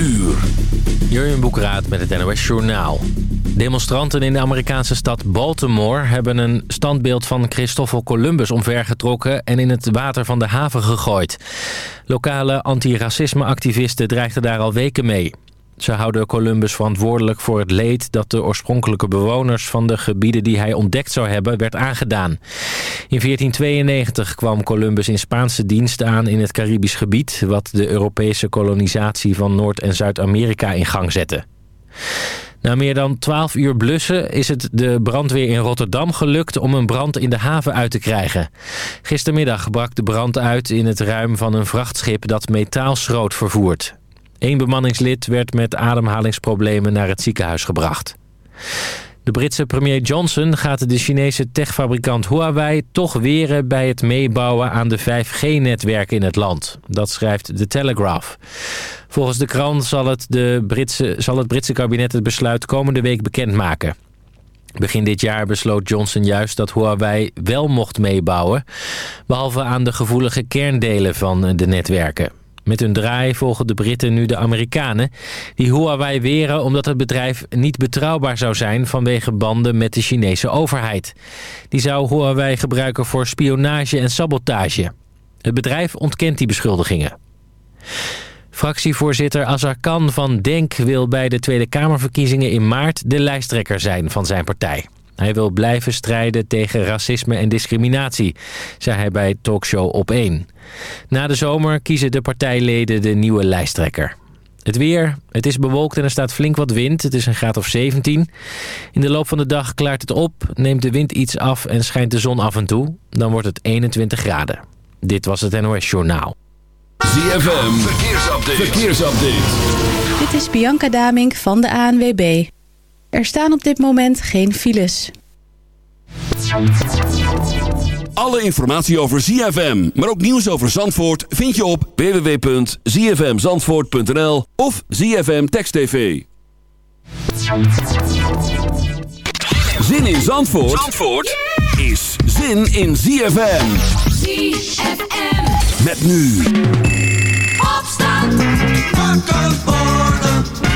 uur. Jurjen Boekraat met het NOS Journaal. Demonstranten in de Amerikaanse stad Baltimore... hebben een standbeeld van Christoffel Columbus omvergetrokken... en in het water van de haven gegooid. Lokale antiracisme-activisten dreigden daar al weken mee. Ze houden Columbus verantwoordelijk voor het leed dat de oorspronkelijke bewoners van de gebieden die hij ontdekt zou hebben werd aangedaan. In 1492 kwam Columbus in Spaanse dienst aan in het Caribisch gebied, wat de Europese kolonisatie van Noord- en Zuid-Amerika in gang zette. Na meer dan 12 uur blussen is het de brandweer in Rotterdam gelukt om een brand in de haven uit te krijgen. Gistermiddag brak de brand uit in het ruim van een vrachtschip dat metaalschroot vervoert. Eén bemanningslid werd met ademhalingsproblemen naar het ziekenhuis gebracht. De Britse premier Johnson gaat de Chinese techfabrikant Huawei toch weren bij het meebouwen aan de 5G-netwerken in het land. Dat schrijft The Telegraph. Volgens de krant zal het, de Britse, zal het Britse kabinet het besluit komende week bekendmaken. Begin dit jaar besloot Johnson juist dat Huawei wel mocht meebouwen... behalve aan de gevoelige kerndelen van de netwerken. Met hun draai volgen de Britten nu de Amerikanen... die Huawei weren omdat het bedrijf niet betrouwbaar zou zijn... vanwege banden met de Chinese overheid. Die zou Huawei gebruiken voor spionage en sabotage. Het bedrijf ontkent die beschuldigingen. Fractievoorzitter Azar Khan van DENK wil bij de Tweede Kamerverkiezingen in maart... de lijsttrekker zijn van zijn partij. Hij wil blijven strijden tegen racisme en discriminatie, zei hij bij talkshow Op 1. Na de zomer kiezen de partijleden de nieuwe lijsttrekker. Het weer, het is bewolkt en er staat flink wat wind. Het is een graad of 17. In de loop van de dag klaart het op, neemt de wind iets af en schijnt de zon af en toe. Dan wordt het 21 graden. Dit was het NOS Journaal. ZFM, verkeersupdate. verkeersupdate. Dit is Bianca Damink van de ANWB. Er staan op dit moment geen files. Alle informatie over ZFM, maar ook nieuws over Zandvoort... vind je op www.zfmzandvoort.nl of ZFM Text TV. Zin in Zandvoort, Zandvoort is zin in ZFM. ZFM. Met nu... Opstand. Wakker worden.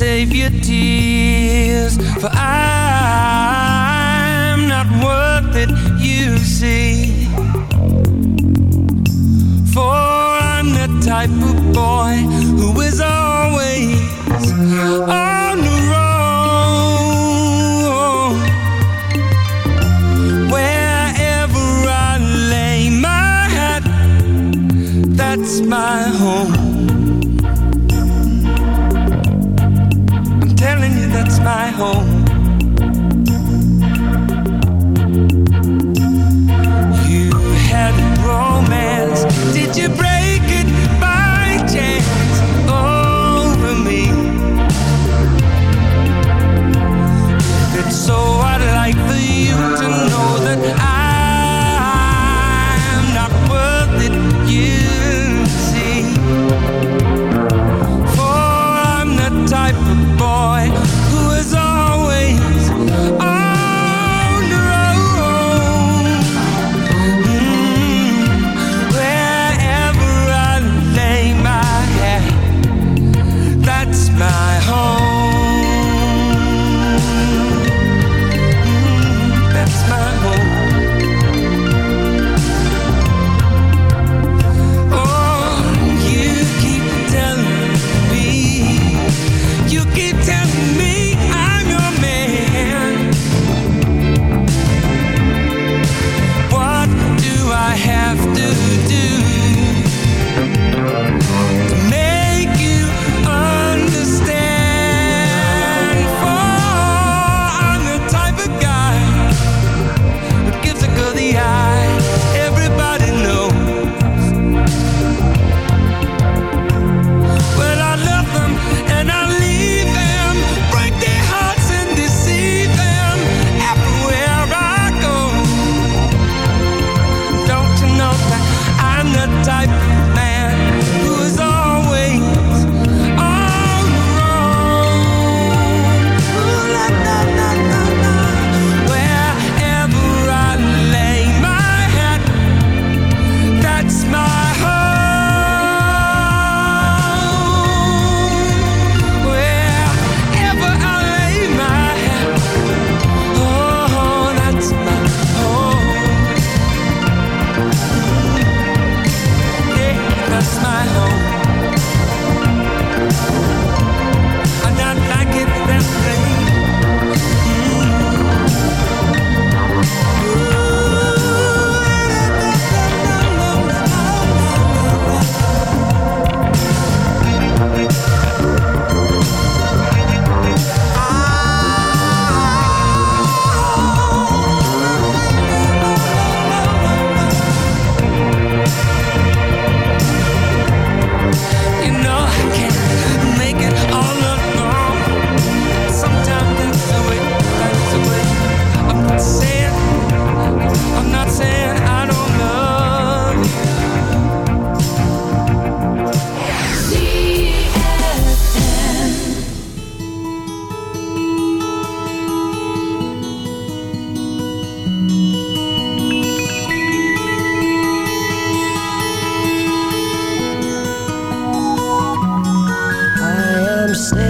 save your tears, for I'm not worth it, you see. For I'm the type of boy who is always. always say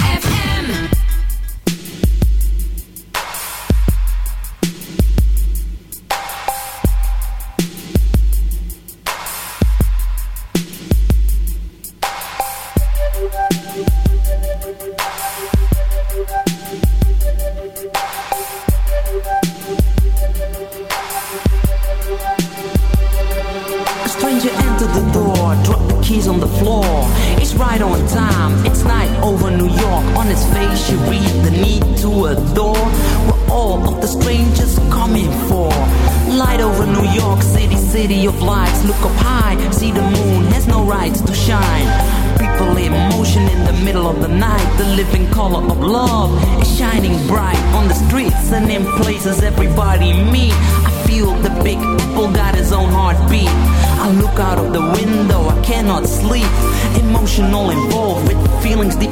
emotional, involved with feelings deep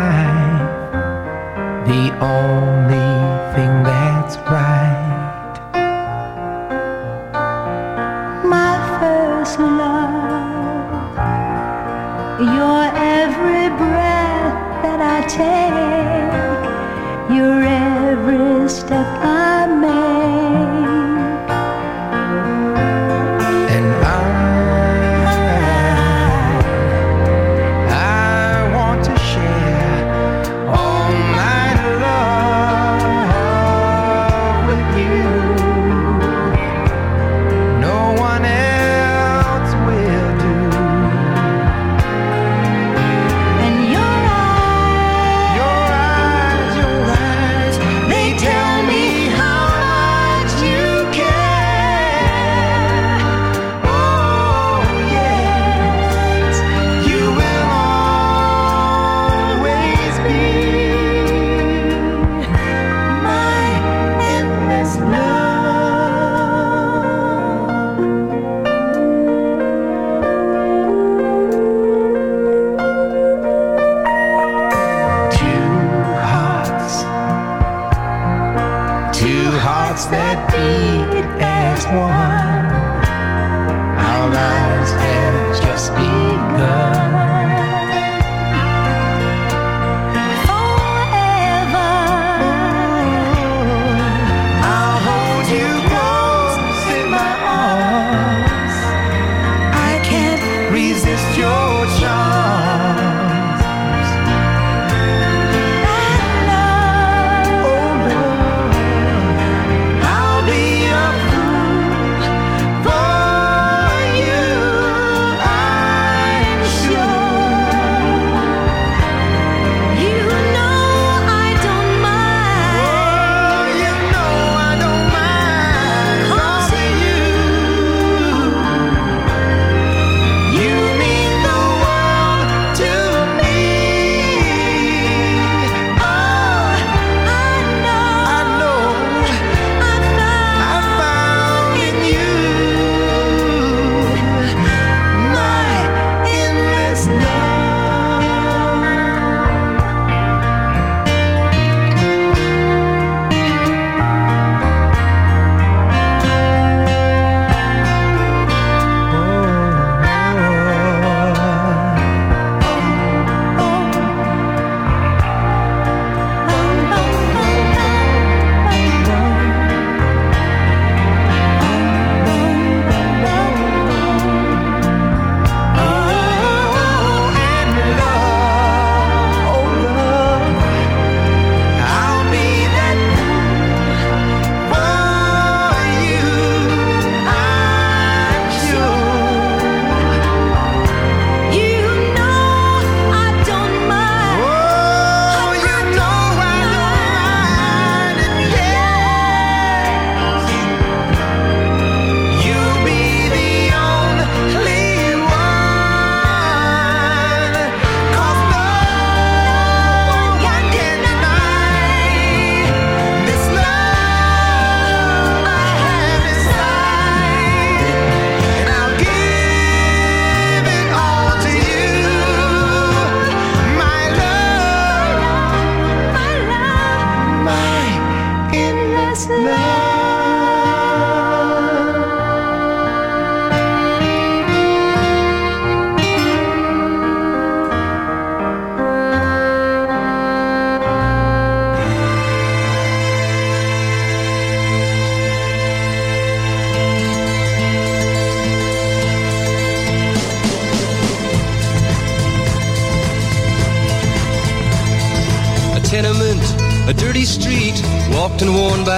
life, the only thing that's right. My first love, your every breath that I take.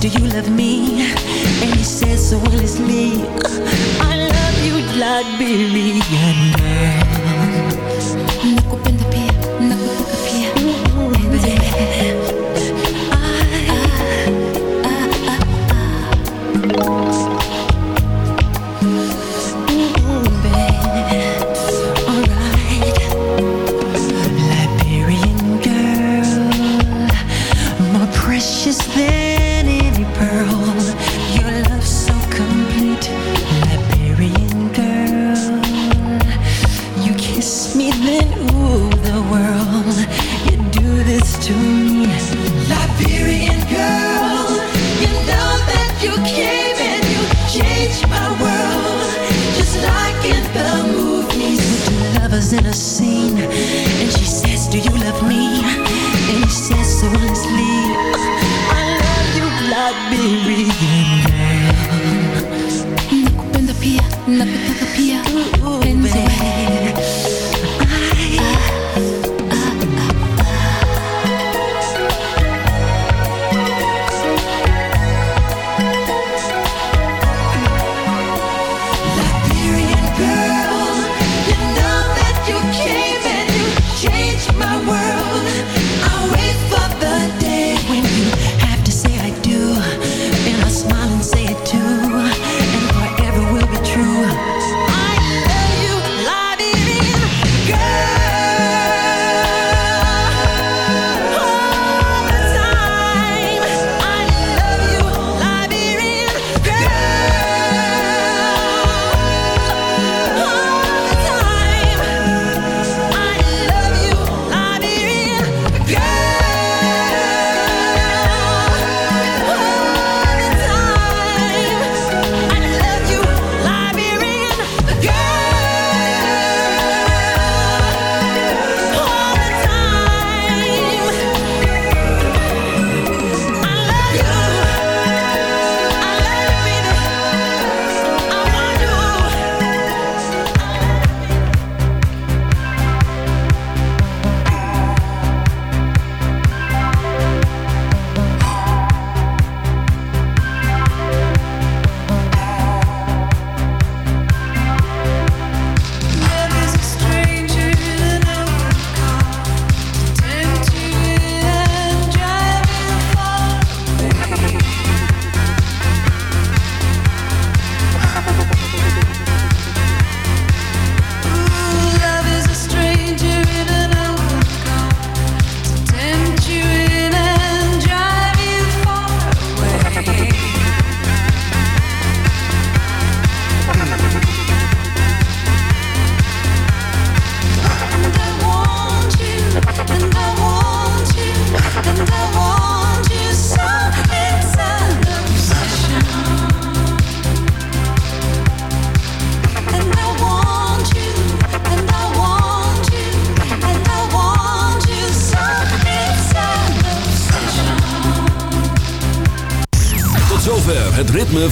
do you love me? And he says so endlessly, I love you, Liberia.